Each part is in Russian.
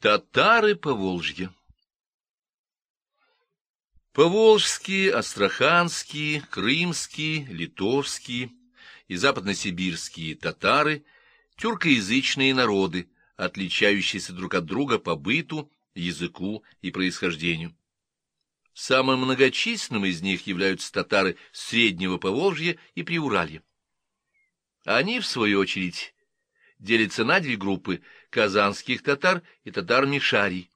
Татары Поволжья Поволжские, астраханские, крымские, литовские и западносибирские татары — тюркоязычные народы, отличающиеся друг от друга по быту, языку и происхождению. Самым многочисленным из них являются татары Среднего Поволжья и Приуралья. Они, в свою очередь, делятся на две группы — казанских татар и татар-мишарий.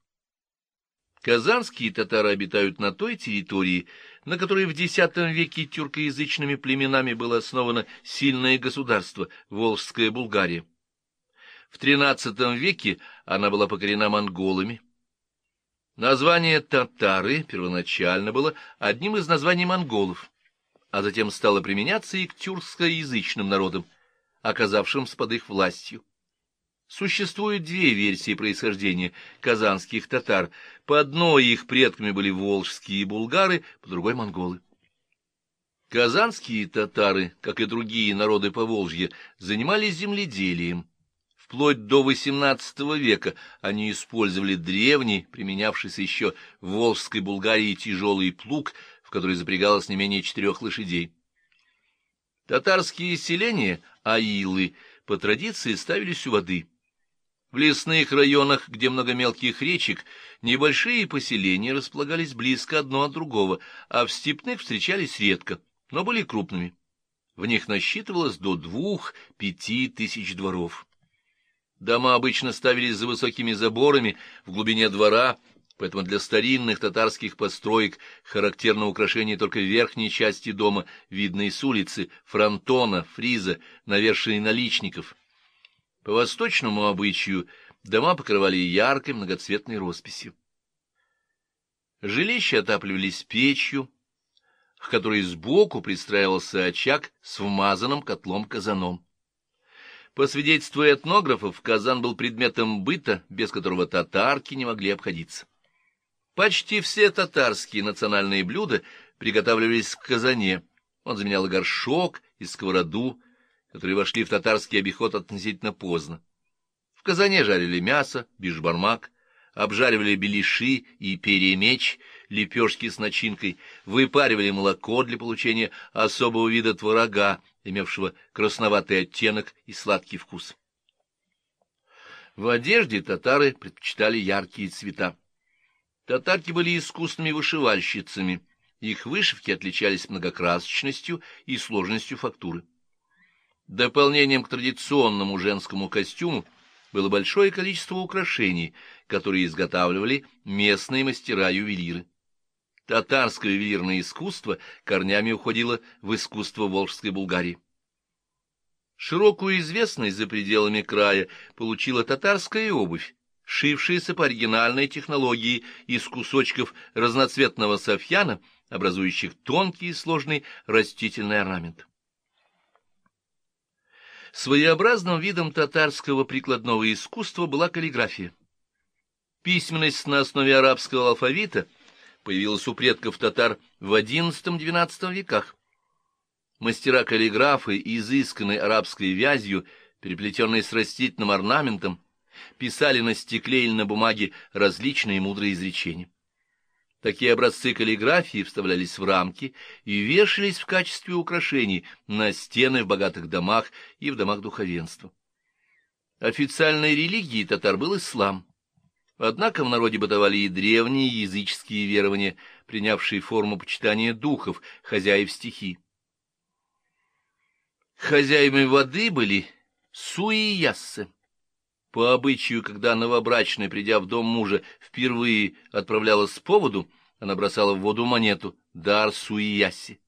Казанские татары обитают на той территории, на которой в X веке тюркоязычными племенами было основано сильное государство — Волжская Булгария. В XIII веке она была покорена монголами. Название «татары» первоначально было одним из названий монголов, а затем стало применяться и к тюркскоязычным народам, оказавшимся под их властью. Существует две версии происхождения казанских татар. По одной их предками были волжские булгары, по другой — монголы. Казанские татары, как и другие народы Поволжья, занимались земледелием. Вплоть до XVIII века они использовали древний, применявшийся еще в Волжской Булгарии тяжелый плуг, в который запрягалось не менее четырех лошадей. Татарские селения, аилы, по традиции ставились у воды — в лесных районах, где много мелких речек, небольшие поселения располагались близко одно от другого, а в степных встречались редко, но были крупными. В них насчитывалось до двух-пяти тысяч дворов. Дома обычно ставились за высокими заборами в глубине двора, поэтому для старинных татарских построек характерно украшение только верхней части дома, видной с улицы, фронтона, фриза, навершией наличников — по восточному обычаю дома покрывали яркой многоцветной росписью. Жилища отапливались печью, к которой сбоку пристраивался очаг с вмазанным котлом-казаном. По свидетельству этнографов, казан был предметом быта, без которого татарки не могли обходиться. Почти все татарские национальные блюда приготавливались в казане. Он заменял горшок и сковороду, которые вошли в татарский обиход относительно поздно. В казане жарили мясо, бишбармак, обжаривали беляши и перемеч, лепешки с начинкой, выпаривали молоко для получения особого вида творога, имевшего красноватый оттенок и сладкий вкус. В одежде татары предпочитали яркие цвета. Татарки были искусными вышивальщицами, их вышивки отличались многокрасочностью и сложностью фактуры. Дополнением к традиционному женскому костюму было большое количество украшений, которые изготавливали местные мастера-ювелиры. Татарское ювелирное искусство корнями уходило в искусство Волжской Булгарии. Широкую известность за пределами края получила татарская обувь, шившаяся по оригинальной технологии из кусочков разноцветного софьяна, образующих тонкий и сложный растительный орнамент. Своеобразным видом татарского прикладного искусства была каллиграфия. Письменность на основе арабского алфавита появилась у предков татар в XI-XII веках. Мастера-каллиграфы, изысканной арабской вязью, переплетенной с растительным орнаментом, писали на стекле или на бумаге различные мудрые изречения. Такие образцы каллиграфии вставлялись в рамки и вешались в качестве украшений на стены в богатых домах и в домах духовенства. Официальной религией татар был ислам. Однако в народе бытовали и древние языческие верования, принявшие форму почитания духов, хозяев стихи. Хозяевами воды были суи и яссы. По обычаю, когда новобрачная, придя в дом мужа, впервые отправлялась с поводу, она бросала в воду монету «дар суияси».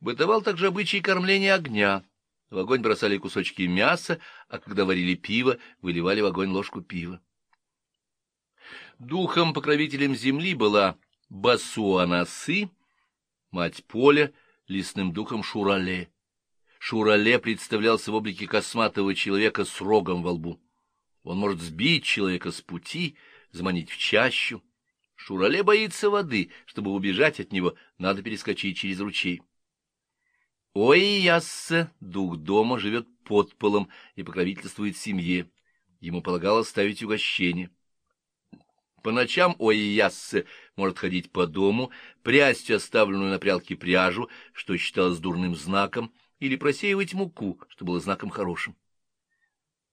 Бытовал также обычай кормления огня. В огонь бросали кусочки мяса, а когда варили пиво, выливали в огонь ложку пива. Духом-покровителем земли была Басуанасы, мать поля, лесным духом Шурале. Шурале представлялся в облике косматого человека с рогом во лбу. Он может сбить человека с пути, заманить в чащу. Шурале боится воды. Чтобы убежать от него, надо перескочить через ручей. Ой, яссе, дух дома живет под полом и покровительствует семье. ему полагалось ставить угощение. По ночам Оияссе может ходить по дому, прясть оставленную на прялке пряжу, что считалось дурным знаком, или просеивать муку, что было знаком хорошим.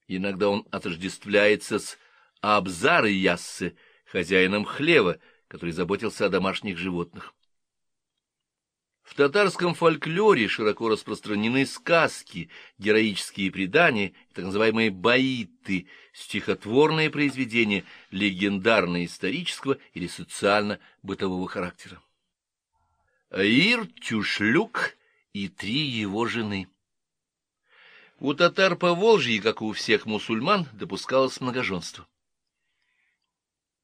Иногда он отождествляется с Абзарой Яссе, хозяином хлева, который заботился о домашних животных. В татарском фольклоре широко распространены сказки, героические предания, так называемые баиты, стихотворные произведения легендарно-исторического или социально-бытового характера. Аир Тюшлюк и три его жены. У татар по Волжье, как и у всех мусульман, допускалось многоженство.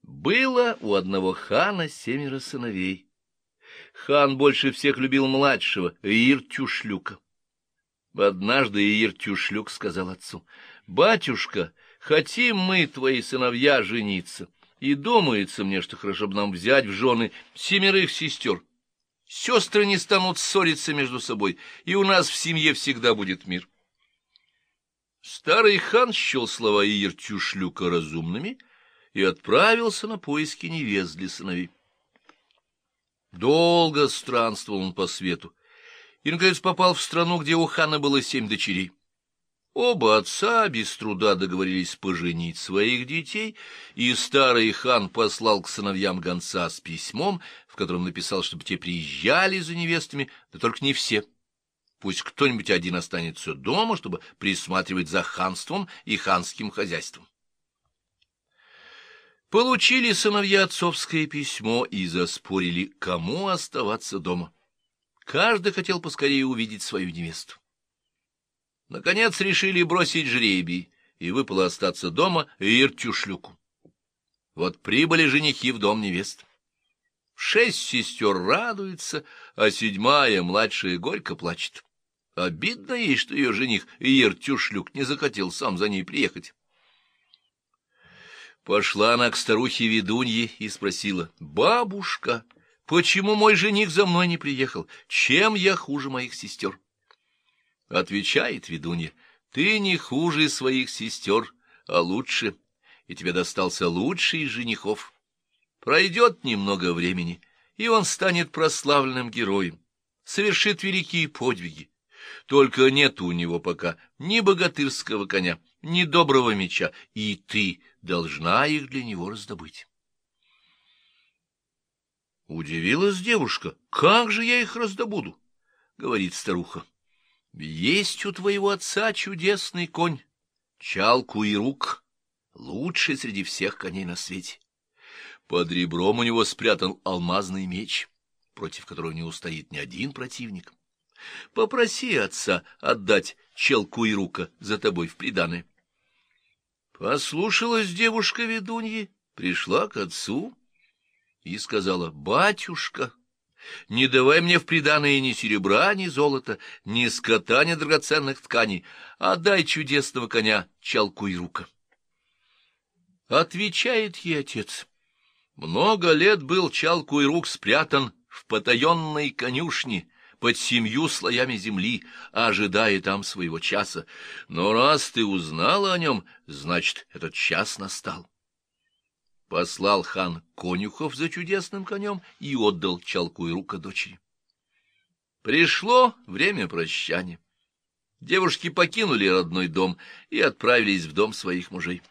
Было у одного хана семеро сыновей. Хан больше всех любил младшего, Иртюшлюка. Однажды Иртюшлюк сказал отцу, «Батюшка, хотим мы, твои сыновья, жениться, и думается мне, что хорошо бы нам взять в жены семерых сестер. Сестры не станут ссориться между собой, и у нас в семье всегда будет мир». Старый хан счел слова Иртюшлюка разумными и отправился на поиски невест для сыновей. Долго странствовал он по свету и, наконец, попал в страну, где у хана было семь дочерей. Оба отца без труда договорились поженить своих детей, и старый хан послал к сыновьям гонца с письмом, в котором написал, чтобы те приезжали за невестами, да только не все. Пусть кто-нибудь один останется дома, чтобы присматривать за ханством и ханским хозяйством. Получили сыновья отцовское письмо и заспорили, кому оставаться дома. Каждый хотел поскорее увидеть свою невесту. Наконец решили бросить жребий, и выпало остаться дома Иртюшлюку. Вот прибыли женихи в дом невест. Шесть сестер радуются, а седьмая, младшая, горько плачет. Обидно ей, что ее жених Иртюшлюк не захотел сам за ней приехать. Пошла она к старухе-ведунье и спросила, «Бабушка, почему мой жених за мной не приехал? Чем я хуже моих сестер?» Отвечает ведунья, «Ты не хуже своих сестер, а лучше, и тебе достался лучший из женихов. Пройдет немного времени, и он станет прославленным героем, совершит великие подвиги. Только нет у него пока ни богатырского коня, ни доброго меча, и ты должна их для него раздобыть. Удивилась девушка. «Как же я их раздобуду?» — говорит старуха. «Есть у твоего отца чудесный конь, чалку и рук, лучший среди всех коней на свете. Под ребром у него спрятан алмазный меч, против которого не устоит ни один противник. Попроси отца отдать челку и рука за тобой в приданое. Послушалась девушка ведуньи, пришла к отцу и сказала, «Батюшка, не давай мне в приданое ни серебра, ни золота, ни скота, ни драгоценных тканей, а дай чудесного коня чалку и рука». Отвечает ей отец, «Много лет был чалку и рук спрятан в потаенной конюшне, под семью слоями земли, ожидая там своего часа. Но раз ты узнала о нем, значит, этот час настал. Послал хан конюхов за чудесным конем и отдал чалку и рука дочери. Пришло время прощания. Девушки покинули родной дом и отправились в дом своих мужей.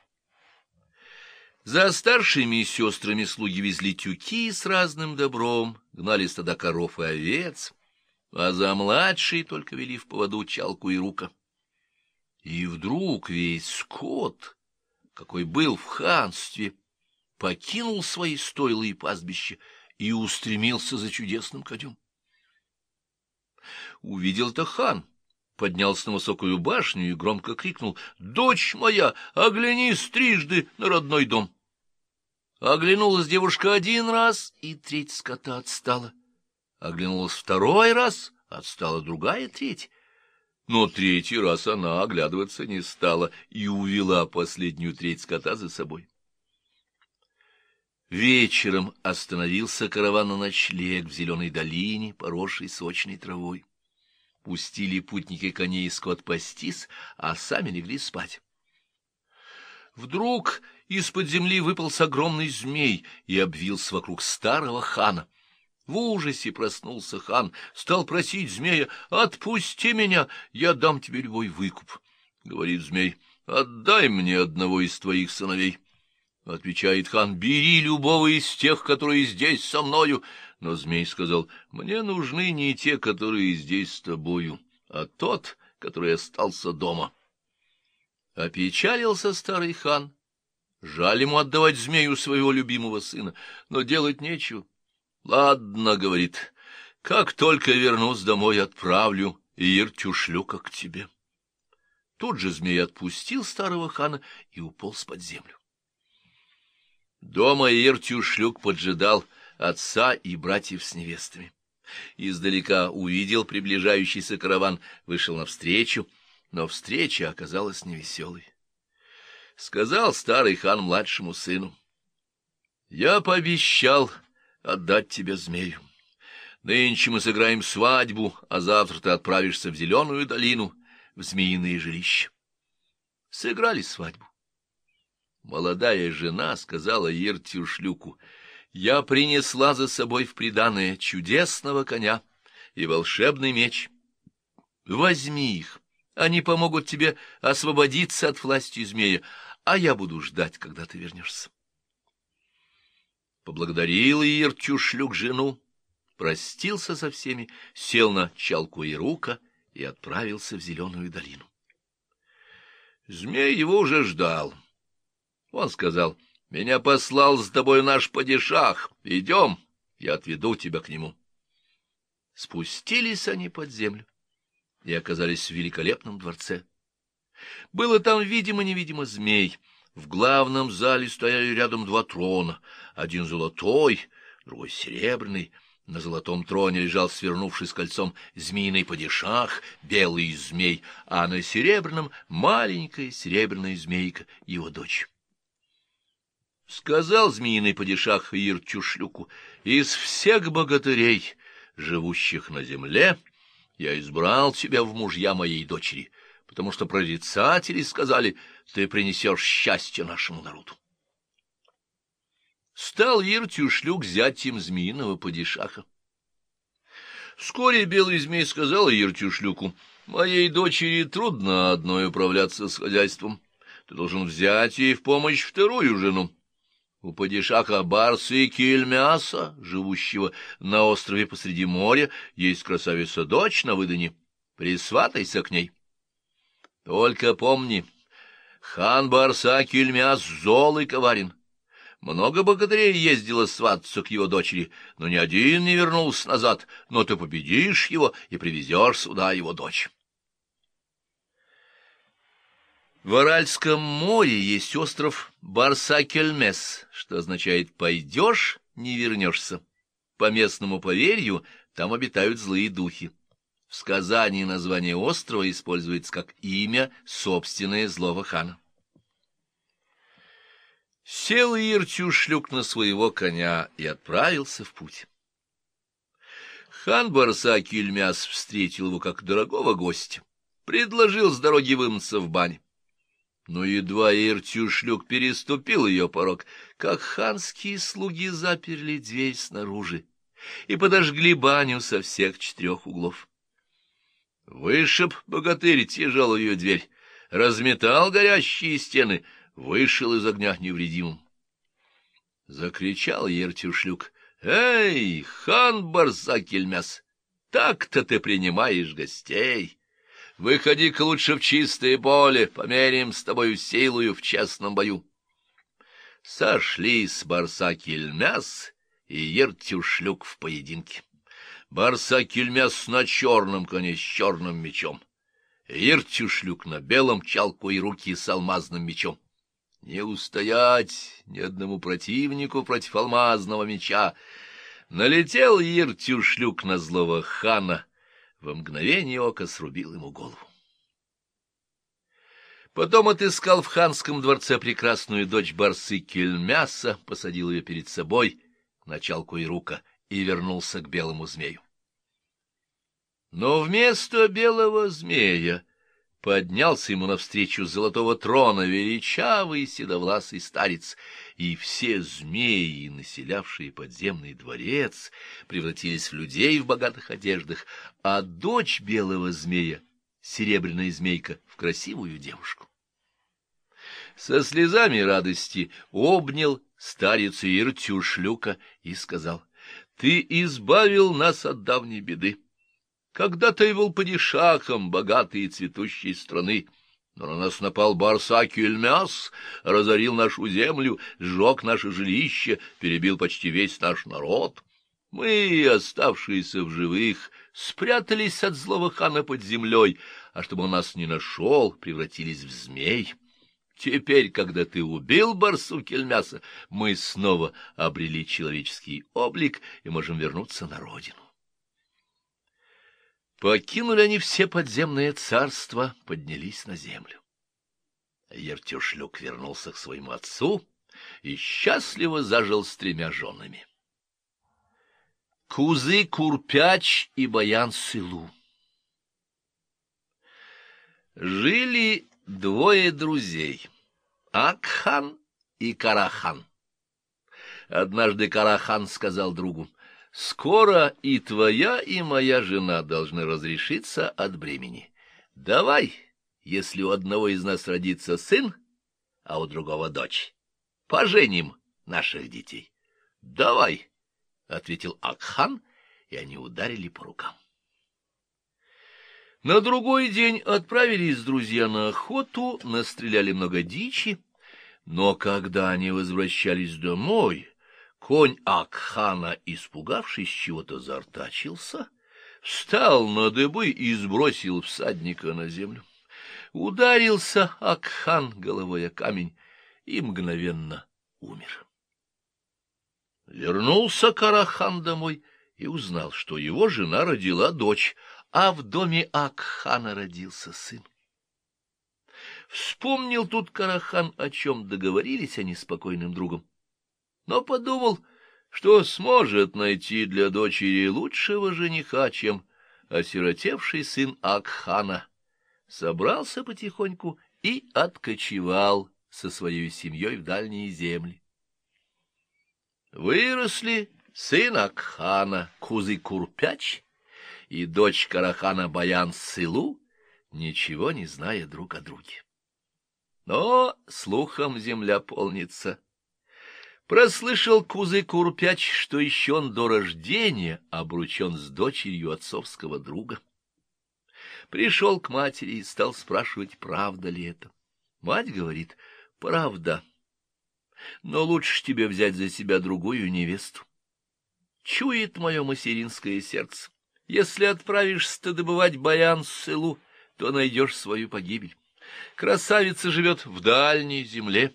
За старшими сестрами слуги везли тюки с разным добром, гнали стада коров и овец а за младшей только вели в поводу чалку и рука. И вдруг весь скот, какой был в ханстве, покинул свои стойла и пастбища и устремился за чудесным конем. Увидел это хан, поднялся на высокую башню и громко крикнул «Дочь моя, оглянись трижды на родной дом!» Оглянулась девушка один раз, и треть скота отстала. Оглянулась второй раз, отстала другая треть. Но третий раз она оглядываться не стала и увела последнюю треть скота за собой. Вечером остановился караван на ночлег в зеленой долине, поросшей сочной травой. Пустили путники коней и скот пастись, а сами легли спать. Вдруг из-под земли выполз огромный змей и обвился вокруг старого хана. В ужасе проснулся хан, стал просить змея, «Отпусти меня, я дам тебе любой выкуп». Говорит змей, «Отдай мне одного из твоих сыновей». Отвечает хан, «Бери любого из тех, которые здесь со мною». Но змей сказал, «Мне нужны не те, которые здесь с тобою, а тот, который остался дома». Опечалился старый хан. Жаль ему отдавать змею своего любимого сына, но делать нечего. Ладно, — говорит, — как только вернусь домой, отправлю Иртюшлюка к тебе. Тут же змей отпустил старого хана и уполз под землю. Дома Иртюшлюк поджидал отца и братьев с невестами. Издалека увидел приближающийся караван, вышел навстречу, но встреча оказалась невеселой. Сказал старый хан младшему сыну, — Я пообещал отдать тебе змею. Нынче мы сыграем свадьбу, а завтра ты отправишься в зеленую долину, в змеиное жилище. Сыграли свадьбу. Молодая жена сказала Ертюшлюку, «Я принесла за собой в приданое чудесного коня и волшебный меч. Возьми их, они помогут тебе освободиться от власти змея, а я буду ждать, когда ты вернешься». Поблагодарил Иртюшлюк жену, простился со всеми, сел на чалку и рука и отправился в зеленую долину. Змей его уже ждал. Он сказал, — Меня послал с тобой наш падишах. Идем, я отведу тебя к нему. Спустились они под землю и оказались в великолепном дворце. Было там, видимо-невидимо, змей — в главном зале стояли рядом два трона, один золотой, другой серебряный. На золотом троне лежал, свернувшись кольцом, змеиный падишах, белый змей, а на серебряном — маленькая серебряная змейка, его дочь. Сказал змеиный падишах Ирчушлюку, «Из всех богатырей, живущих на земле, я избрал тебя в мужья моей дочери» потому что прорицатели сказали, ты принесешь счастье нашему народу. Стал Иртюшлюк зятем змеиного падишаха. Вскоре белый змей сказал Иртюшлюку, моей дочери трудно одной управляться с хозяйством. Ты должен взять ей в помощь вторую жену. У падишаха Барса и Кельмяса, живущего на острове посреди моря, есть красавица-дочь на выдане. Присватайся к ней. Только помни, хан Барса Кельмяс зол и коварен. Много богатырей ездило свататься к его дочери, но ни один не вернулся назад, но ты победишь его и привезешь сюда его дочь. В Аральском море есть остров Барсакельмес, что означает «пойдешь, не вернешься». По местному поверью, там обитают злые духи. В сказании название острова используется как имя собственное злого хана. Сел Иртюшлюк на своего коня и отправился в путь. Хан Барса Кильмяс встретил его как дорогого гостя, предложил с дороги вымыться в бане. Но едва Иртюшлюк переступил ее порог, как ханские слуги заперли дверь снаружи и подожгли баню со всех четырех углов. Вышиб богатырь тяжелую дверь, разметал горящие стены, вышел из огня невредимым. Закричал Ертюшлюк. — Эй, хан Барсакельмяс, так-то ты принимаешь гостей. Выходи-ка лучше в чистое поле, померяем с тобою силою в честном бою. Сошлись Барсакельмяс и Ертюшлюк в поединке. Барсакельмяс на черном коне с черным мечом. Иртюшлюк на белом чалку и руки с алмазным мечом. Не устоять ни одному противнику против алмазного меча. Налетел Иртюшлюк на злого хана, во мгновение ока срубил ему голову. Потом отыскал в ханском дворце прекрасную дочь Барсы Кельмяса, посадил ее перед собой, началку и рука, и вернулся к белому змею. Но вместо белого змея поднялся ему навстречу с золотого трона величавый седовласый старец, и все змеи, населявшие подземный дворец, превратились в людей в богатых одеждах, а дочь белого змея, серебряная змейка, в красивую девушку. Со слезами радости обнял старец Иртюшлюка и сказал, — Ты избавил нас от давней беды. Когда-то я был падишахом богатой и цветущей страны, но на нас напал Барсакюльмяс, разорил нашу землю, сжег наше жилище, перебил почти весь наш народ. Мы, оставшиеся в живых, спрятались от злого хана под землей, а чтобы он нас не нашел, превратились в змей. Теперь, когда ты убил Барсукельмяса, мы снова обрели человеческий облик и можем вернуться на родину. Покинули они все подземные царства, поднялись на землю. Ертюшлюк вернулся к своему отцу и счастливо зажил с тремя женами. Кузы Курпяч и Баян Сылу Жили двое друзей — Акхан и Карахан. Однажды Карахан сказал другу, Скоро и твоя, и моя жена должны разрешиться от бремени. Давай, если у одного из нас родится сын, а у другого дочь, поженим наших детей. Давай, — ответил Акхан, и они ударили по рукам. На другой день отправились друзья на охоту, настреляли много дичи, но когда они возвращались домой, Конь Акхана, испугавшись чего-то, зартачился, встал на дыбы и сбросил всадника на землю. Ударился Акхан головой о камень и мгновенно умер. Вернулся Карахан домой и узнал, что его жена родила дочь, а в доме Акхана родился сын. Вспомнил тут Карахан, о чем договорились они с покойным другом но подумал, что сможет найти для дочери лучшего жениха, чем осиротевший сын Акхана. Собрался потихоньку и откочевал со своей семьей в дальние земли. Выросли сын Акхана Кузы-Курпяч и дочь Карахана Баян-Сылу, ничего не зная друг о друге. Но слухом земля полнится — Прослышал Кузы Курпяч, что еще он до рождения обручен с дочерью отцовского друга. Пришел к матери и стал спрашивать, правда ли это. Мать говорит, правда, но лучше тебе взять за себя другую невесту. Чует мое материнское сердце. Если отправишься добывать баян с селу, то найдешь свою погибель. Красавица живет в дальней земле,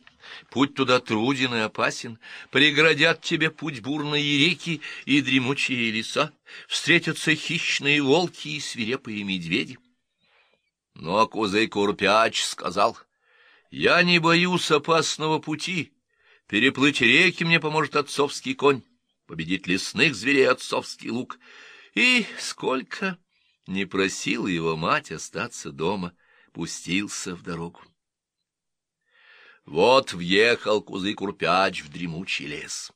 Путь туда труден и опасен, преградят тебе путь бурные реки и дремучие леса, встретятся хищные волки и свирепые медведи. Но Кузей Курпяч сказал, «Я не боюсь опасного пути, переплыть реки мне поможет отцовский конь, победить лесных зверей отцовский лук». И сколько не просила его мать остаться дома, пустился в дорогу. Вот въехал Кузы-Курпяч в дремучий лес.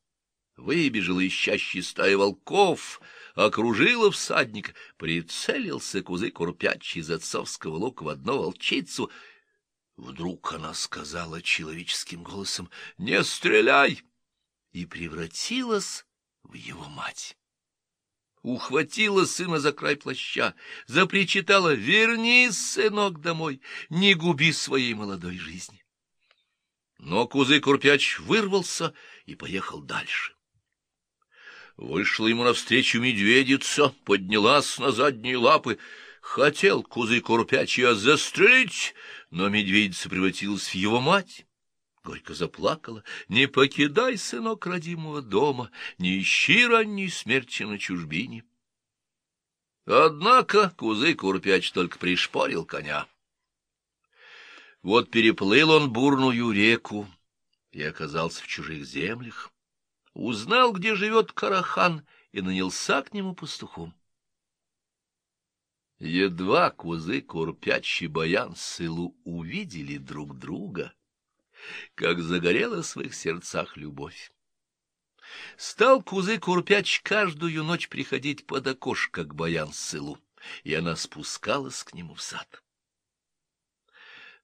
Выбежала ищащий стая волков, окружила всадника, прицелился Кузы-Курпяч из отцовского лука в одну волчицу. Вдруг она сказала человеческим голосом «Не стреляй!» и превратилась в его мать. Ухватила сына за край плаща, запричитала «Вернись, сынок, домой, не губи своей молодой жизни». Но Кузы-Курпяч вырвался и поехал дальше. Вышла ему навстречу медведица, поднялась на задние лапы. Хотел Кузы-Курпяч ее застрелить, но медведица превратилась в его мать. Горько заплакала. «Не покидай, сынок, родимого дома, не ищи ранней смерти на чужбине». Однако Кузы-Курпяч только пришпорил коня. Вот переплыл он бурную реку и оказался в чужих землях, узнал, где живет Карахан, и нанялся к нему пастухом. Едва кузы Курпяч и Баян Сылу увидели друг друга, как загорела в своих сердцах любовь. Стал кузы Курпяч каждую ночь приходить под окошко к Баян Сылу, и она спускалась к нему в сад.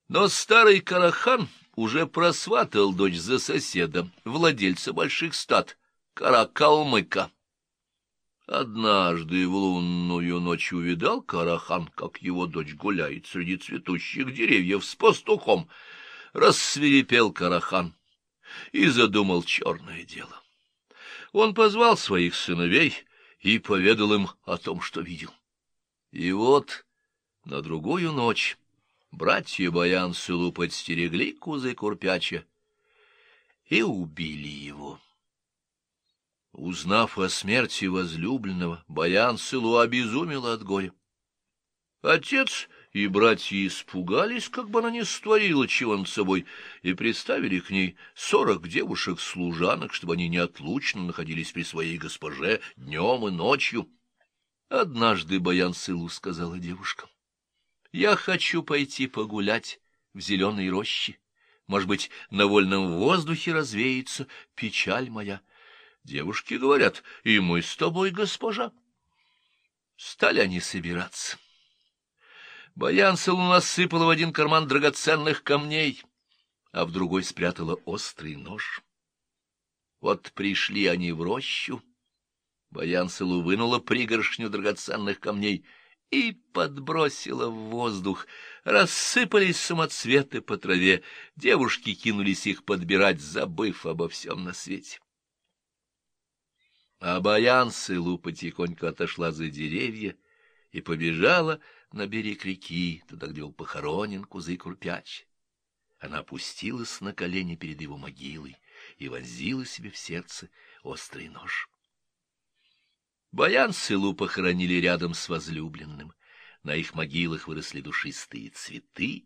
Но старый Карахан уже просватал дочь за соседа, владельца больших стад, Каракалмыка. Однажды в лунную ночь увидал Карахан, как его дочь гуляет среди цветущих деревьев с пастухом. Рассверепел Карахан и задумал черное дело. Он позвал своих сыновей и поведал им о том, что видел. И вот на другую ночь братья Баян Сулу подстерегли кузы Курпяча и убили его. Узнав о смерти возлюбленного, Баян Сылу обезумела от горя. Отец и братья испугались, как бы она не створила чего над собой, и приставили к ней сорок девушек-служанок, чтобы они неотлучно находились при своей госпоже днем и ночью. Однажды Баян Сылу сказала девушкам, — Я хочу пойти погулять в зеленой роще. Может быть, на вольном воздухе развеется печаль моя. Девушки говорят, и мы с тобой, госпожа. Стали они собираться. Баян Салу насыпала в один карман драгоценных камней, а в другой спрятала острый нож. Вот пришли они в рощу. Баян Салу вынула пригоршню драгоценных камней и подбросила в воздух. Рассыпались самоцветы по траве. Девушки кинулись их подбирать, забыв обо всем на свете. А Баян Сылу потихоньку отошла за деревья и побежала на берег реки, туда, где был похоронен Кузы Курпяч. Она опустилась на колени перед его могилой и вонзила себе в сердце острый нож. Баян Сылу похоронили рядом с возлюбленным. На их могилах выросли душистые цветы,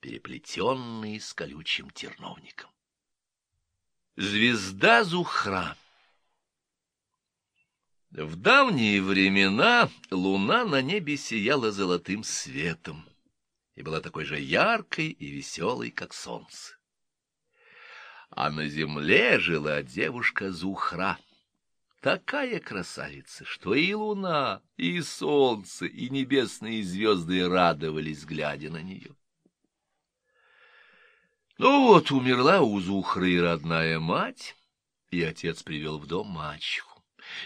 переплетенные с колючим терновником. Звезда Зухра в давние времена луна на небе сияла золотым светом и была такой же яркой и веселой, как солнце. А на земле жила девушка Зухра, такая красавица, что и луна, и солнце, и небесные звезды радовались, глядя на нее. Ну вот, умерла у Зухры родная мать, и отец привел в дом мачеху.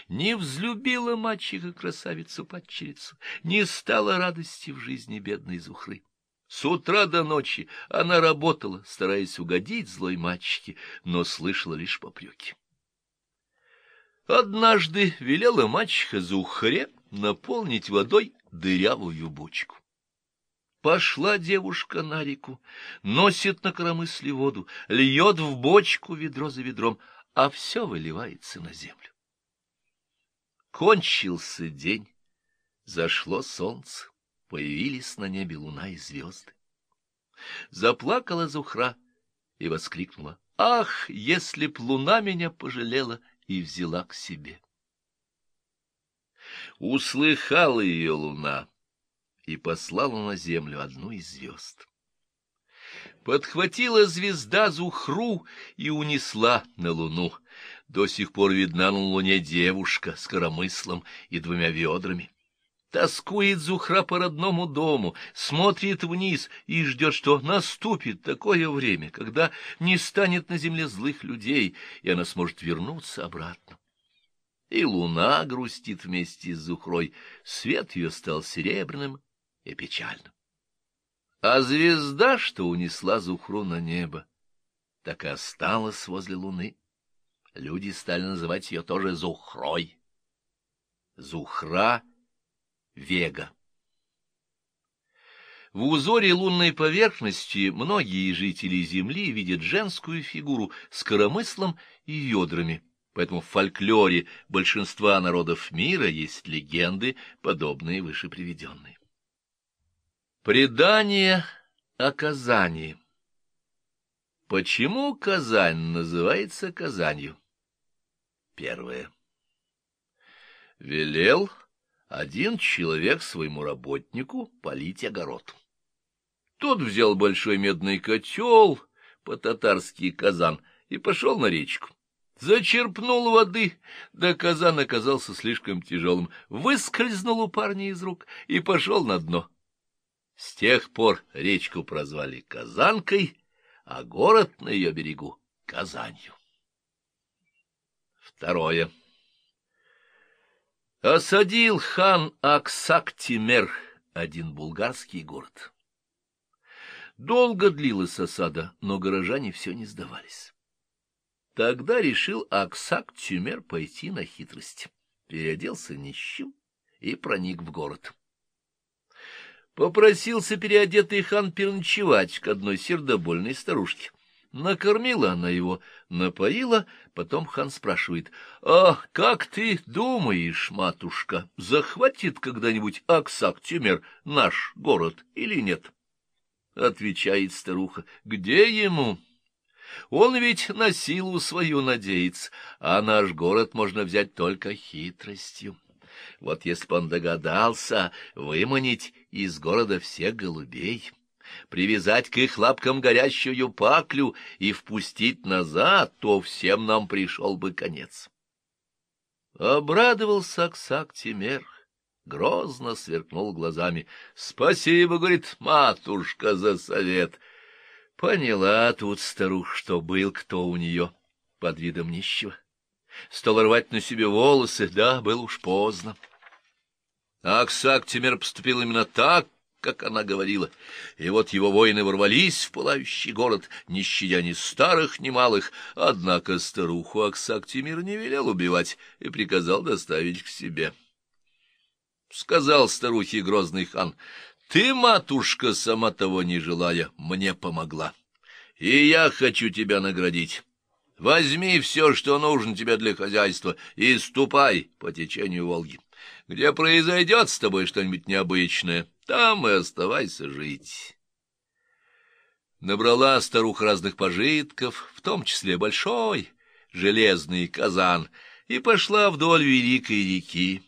Не взлюбила мачеха красавицу-падчерицу, не стало радости в жизни бедной Зухры. С утра до ночи она работала, стараясь угодить злой мачехе, но слышала лишь попреки. Однажды велела мачеха Зухре наполнить водой дырявую бочку. Пошла девушка на реку, носит на коромысле воду, льет в бочку ведро за ведром, а все выливается на землю. Кончился день, зашло солнце, появились на небе луна и звезды. Заплакала Зухра и воскликнула, «Ах, если б луна меня пожалела и взяла к себе!» Услыхала ее луна и послала на землю одну из звезд. Подхватила звезда Зухру и унесла на луну. До сих пор видна на луне девушка с коромыслом и двумя ведрами. Тоскует Зухра по родному дому, смотрит вниз и ждет, что наступит такое время, когда не станет на земле злых людей, и она сможет вернуться обратно. И луна грустит вместе с Зухрой, свет ее стал серебряным и печальным. А звезда, что унесла Зухру на небо, так и осталась возле луны. Люди стали называть ее тоже Зухрой. Зухра Вега. В узоре лунной поверхности многие жители Земли видят женскую фигуру с коромыслом и ведрами, поэтому в фольклоре большинства народов мира есть легенды, подобные выше приведенные. Предание о Казани Почему Казань называется Казанью? Первое. Велел один человек своему работнику полить огород. Тот взял большой медный котел, по-татарски казан, и пошел на речку. Зачерпнул воды, да казан оказался слишком тяжелым, выскользнул у парня из рук и пошел на дно. С тех пор речку прозвали Казанкой, а город на ее берегу — Казанью. Второе. Осадил хан Аксак-Тимер один булгарский город. Долго длилась осада, но горожане все не сдавались. Тогда решил Аксак-Тимер пойти на хитрость. Переоделся нищим и проник в город. Попросился переодетый хан переночевать к одной сердобольной старушке. Накормила она его, напоила, потом хан спрашивает, «А как ты думаешь, матушка, захватит когда-нибудь Аксак-Тюмер наш город или нет?» Отвечает старуха, «Где ему?» Он ведь на силу свою надеется, а наш город можно взять только хитростью. Вот если бы он догадался выманить из города всех голубей, привязать к их лапкам горящую паклю и впустить назад, то всем нам пришел бы конец. Обрадовался Аксак Тимер, грозно сверкнул глазами. — Спасибо, — говорит матушка, — за совет. Поняла тут старух, что был кто у нее под видом нищего. Стал рвать на себе волосы, да, было уж поздно. Аксак Тимер поступил именно так, как она говорила. И вот его воины ворвались в пылающий город, не щадя ни старых, ни малых. Однако старуху Аксактимир не велел убивать и приказал доставить к себе. Сказал старухе грозный хан, — Ты, матушка, сама того не желая, мне помогла. И я хочу тебя наградить. Возьми все, что нужно тебе для хозяйства, и ступай по течению Волги. Где произойдет с тобой что-нибудь необычное, там и оставайся жить. Набрала старуха разных пожитков, в том числе большой железный казан, и пошла вдоль великой реки.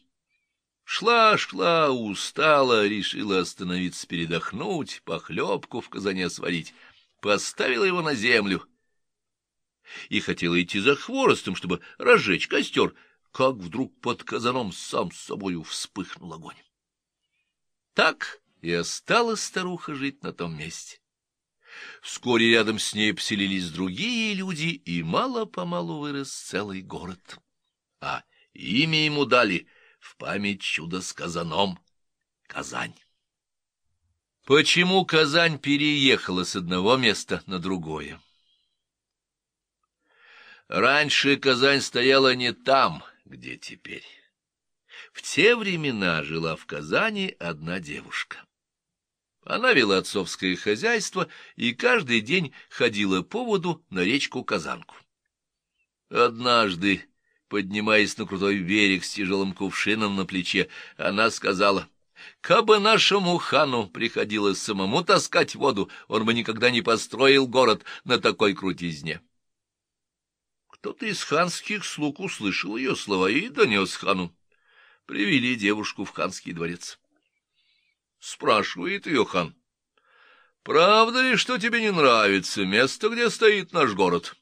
Шла, шла, устала, решила остановиться передохнуть, похлебку в казане сварить. Поставила его на землю и хотела идти за хворостом, чтобы разжечь костер, как вдруг под казаном сам собою вспыхнул огонь. Так и осталась старуха жить на том месте. Вскоре рядом с ней поселились другие люди, и мало-помалу вырос целый город. А имя ему дали в память чуда с Казаном — Казань. Почему Казань переехала с одного места на другое? Раньше Казань стояла не там, где теперь. В те времена жила в Казани одна девушка. Она вела отцовское хозяйство и каждый день ходила по воду на речку Казанку. Однажды, поднимаясь на крутой берег с тяжелым кувшином на плече, она сказала, «Кабы нашему хану приходилось самому таскать воду, он бы никогда не построил город на такой крутизне». Кто-то из ханских слуг услышал ее слова и донес хану привели девушку в ханский дворец. Спрашивает ее хан, «Правда ли, что тебе не нравится место, где стоит наш город?»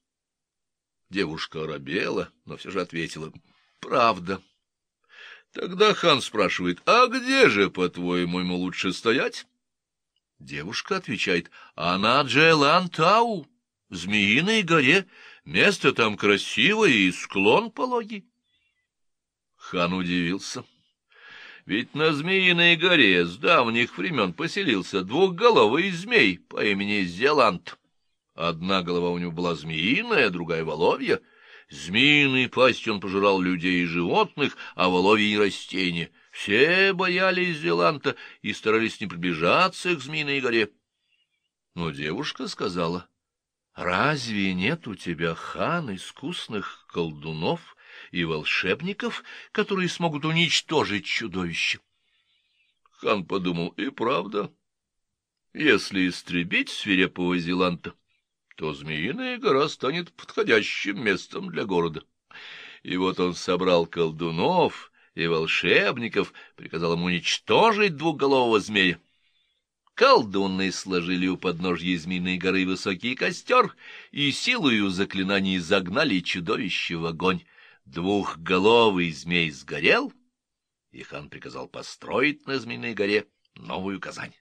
Девушка оробела, но все же ответила, «Правда». Тогда хан спрашивает, «А где же, по-твоему, ему лучше стоять?» Девушка отвечает, «А на Джелантау, Змеиной горе, место там красивое и склон пологий». Хан удивился. Ведь на Змеиной горе с давних времен поселился двухголовый змей по имени Зеланд. Одна голова у него была змеиная, другая — воловья. Змеиной пастью он пожирал людей и животных, а воловьи — растения. Все боялись Зеланта и старались не приближаться к Змеиной горе. Но девушка сказала, — Разве нет у тебя, хан, искусных колдунов, и волшебников, которые смогут уничтожить чудовище. Хан подумал, и правда, если истребить свирепого Зеланта, то Змеиная гора станет подходящим местом для города. И вот он собрал колдунов, и волшебников, приказал ему уничтожить двухголового змея. Колдуны сложили у подножья Змеиной горы высокий костер и силою заклинаний загнали чудовище в огонь. Двухголовый змей сгорел, и хан приказал построить на Змеиной горе новую Казань.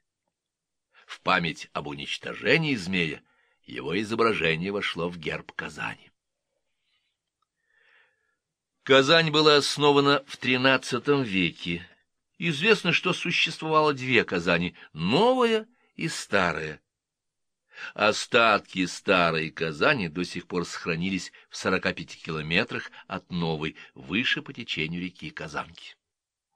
В память об уничтожении змея его изображение вошло в герб Казани. Казань была основана в XIII веке Известно, что существовало две Казани — новая и старая. Остатки старой Казани до сих пор сохранились в 45 километрах от новой, выше по течению реки Казанки.